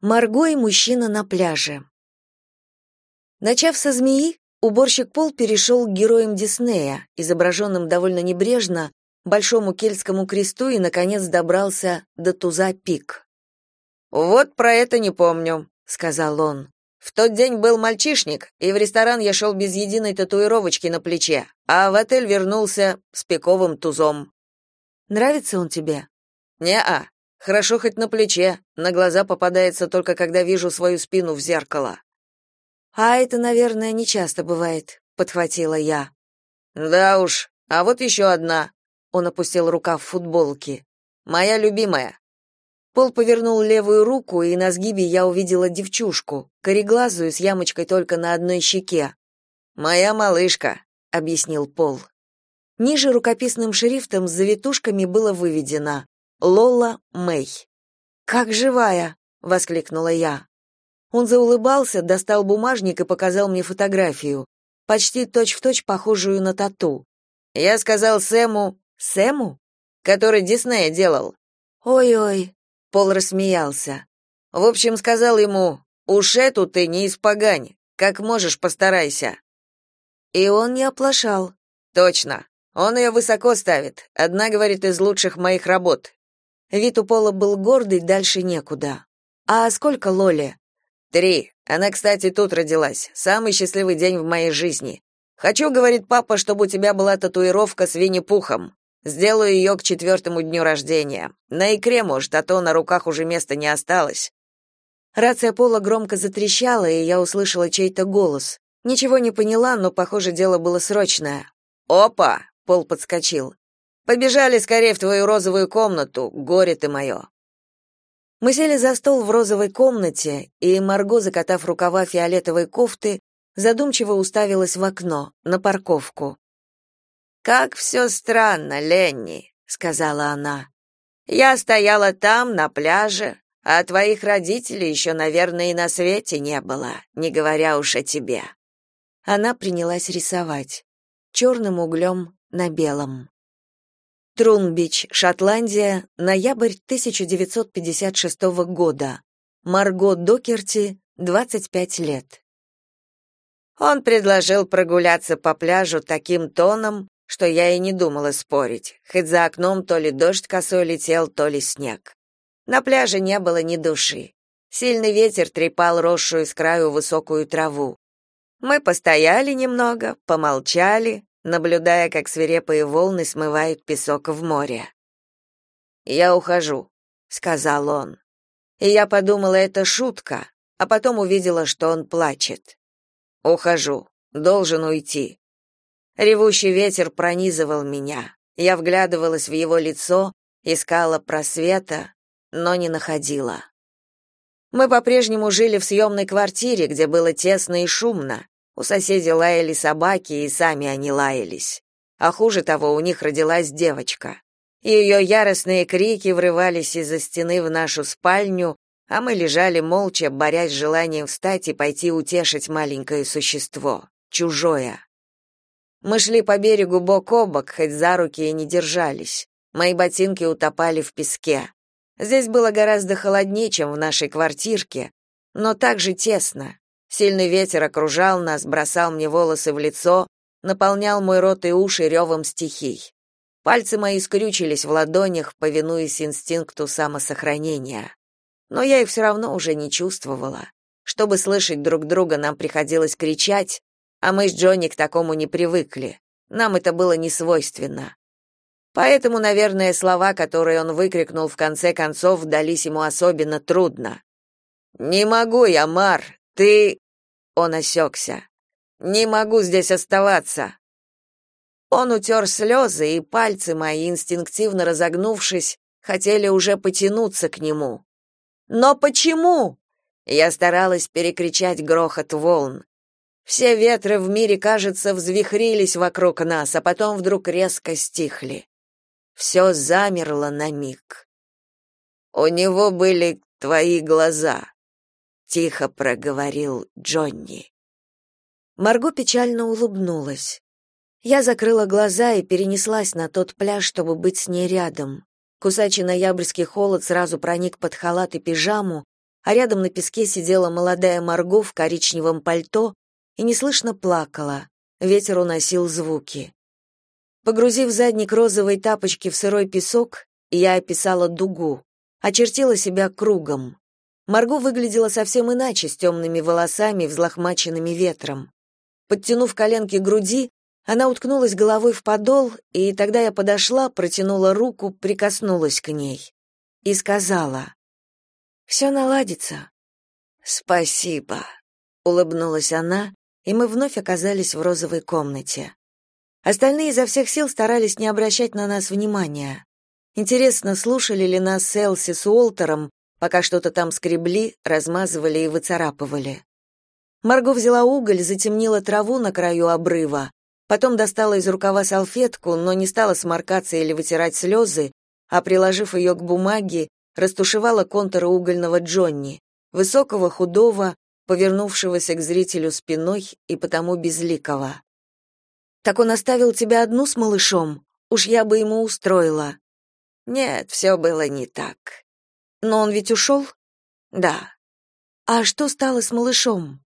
Марго и мужчина на пляже. Начав со змеи, уборщик Пол перешел к героям Диснея, изображенным довольно небрежно, большому кельтскому кресту и, наконец, добрался до туза пик. «Вот про это не помню», — сказал он. «В тот день был мальчишник, и в ресторан я шел без единой татуировочки на плече, а в отель вернулся с пиковым тузом». «Нравится он тебе?» «Не-а. Хорошо хоть на плече, на глаза попадается только когда вижу свою спину в зеркало. А это, наверное, не часто бывает, подхватила я. Да уж. А вот еще одна. Он опустил рукав в футболке. Моя любимая. Пол повернул левую руку, и на сгибе я увидела девчушку, кореглазую с ямочкой только на одной щеке. Моя малышка, объяснил Пол. Ниже рукописным шрифтом с завитушками было выведено: Лола Мэй. Как живая, воскликнула я. Он заулыбался, достал бумажник и показал мне фотографию, почти точь-в-точь точь похожую на тату. Я сказал Сэму, Сэму, который Диснея делал. Ой-ой, Пол рассмеялся. В общем, сказал ему: "Уж эту ты не испогань, как можешь, постарайся". И он не оплошал. Точно. Он ее высоко ставит. Одна, говорит, из лучших моих работ. Вид у Пола был гордый, дальше некуда. А сколько Лоле? Три. Она, кстати, тут родилась. Самый счастливый день в моей жизни. Хочу, говорит папа, чтобы у тебя была татуировка с Винни-Пухом. Сделаю ее к четвертому дню рождения. На икре, может, а то на руках уже места не осталось. Рация Пола громко затрещала, и я услышала чей-то голос. Ничего не поняла, но, похоже, дело было срочное. «Опа!» — Пол подскочил. Побежали скорее в твою розовую комнату, горе ты мое!» Мы сели за стол в розовой комнате, и Марго, закатав рукава фиолетовой кофты, задумчиво уставилась в окно, на парковку. «Как все странно, Ленни», — сказала она. «Я стояла там, на пляже, а твоих родителей еще, наверное, и на свете не было, не говоря уж о тебе». Она принялась рисовать. Черным углем на белом. Трунбич, Шотландия, ноябрь 1956 года. Марго Докерти, 25 лет. Он предложил прогуляться по пляжу таким тоном, что я и не думала спорить, хоть за окном то ли дождь косой летел, то ли снег. На пляже не было ни души. Сильный ветер трепал росшую с краю высокую траву. Мы постояли немного, помолчали, наблюдая, как свирепые волны смывают песок в море. «Я ухожу», — сказал он. И я подумала, это шутка, а потом увидела, что он плачет. «Ухожу, должен уйти». Ревущий ветер пронизывал меня. Я вглядывалась в его лицо, искала просвета, но не находила. Мы по-прежнему жили в съемной квартире, где было тесно и шумно, у соседей лаяли собаки, и сами они лаялись. А хуже того, у них родилась девочка. Ее яростные крики врывались из-за стены в нашу спальню, а мы лежали молча, борясь с желанием встать и пойти утешить маленькое существо, чужое. Мы шли по берегу бок о бок, хоть за руки и не держались. Мои ботинки утопали в песке. Здесь было гораздо холоднее, чем в нашей квартирке, но так же тесно. Сильный ветер окружал нас, бросал мне волосы в лицо, наполнял мой рот и уши ревом стихий. Пальцы мои скрючились в ладонях, повинуясь инстинкту самосохранения. Но я их все равно уже не чувствовала. Чтобы слышать друг друга, нам приходилось кричать, а мы с Джонни к такому не привыкли. Нам это было не свойственно. Поэтому, наверное, слова, которые он выкрикнул в конце концов, дались ему особенно трудно. «Не могу я, Мар, ты Он осекся. Не могу здесь оставаться. Он утер слезы, и пальцы мои, инстинктивно разогнувшись, хотели уже потянуться к нему. Но почему? Я старалась перекричать грохот волн. Все ветры в мире, кажется, взвихрились вокруг нас, а потом вдруг резко стихли. Все замерло на миг. У него были твои глаза тихо проговорил Джонни. Марго печально улыбнулась. Я закрыла глаза и перенеслась на тот пляж, чтобы быть с ней рядом. Кусачий ноябрьский холод сразу проник под халат и пижаму, а рядом на песке сидела молодая Марго в коричневом пальто и неслышно плакала. Ветер уносил звуки. Погрузив задник розовой тапочки в сырой песок, я описала дугу, очертила себя кругом. Марго выглядела совсем иначе, с темными волосами, взлохмаченными ветром. Подтянув коленки к груди, она уткнулась головой в подол, и тогда я подошла, протянула руку, прикоснулась к ней и сказала: «Все наладится». «Спасибо», — улыбнулась она, и мы вновь оказались в розовой комнате. Остальные изо всех сил старались не обращать на нас внимания. Интересно, слушали ли нас Селси с Уолтером, пока что-то там скребли, размазывали и выцарапывали. Марго взяла уголь, затемнила траву на краю обрыва, потом достала из рукава салфетку, но не стала сморкаться или вытирать слезы, а, приложив ее к бумаге, растушевала контуры угольного Джонни, высокого, худого, повернувшегося к зрителю спиной и потому безликого. «Так он оставил тебя одну с малышом? Уж я бы ему устроила». «Нет, все было не так». «Но он ведь ушел?» «Да». «А что стало с малышом?»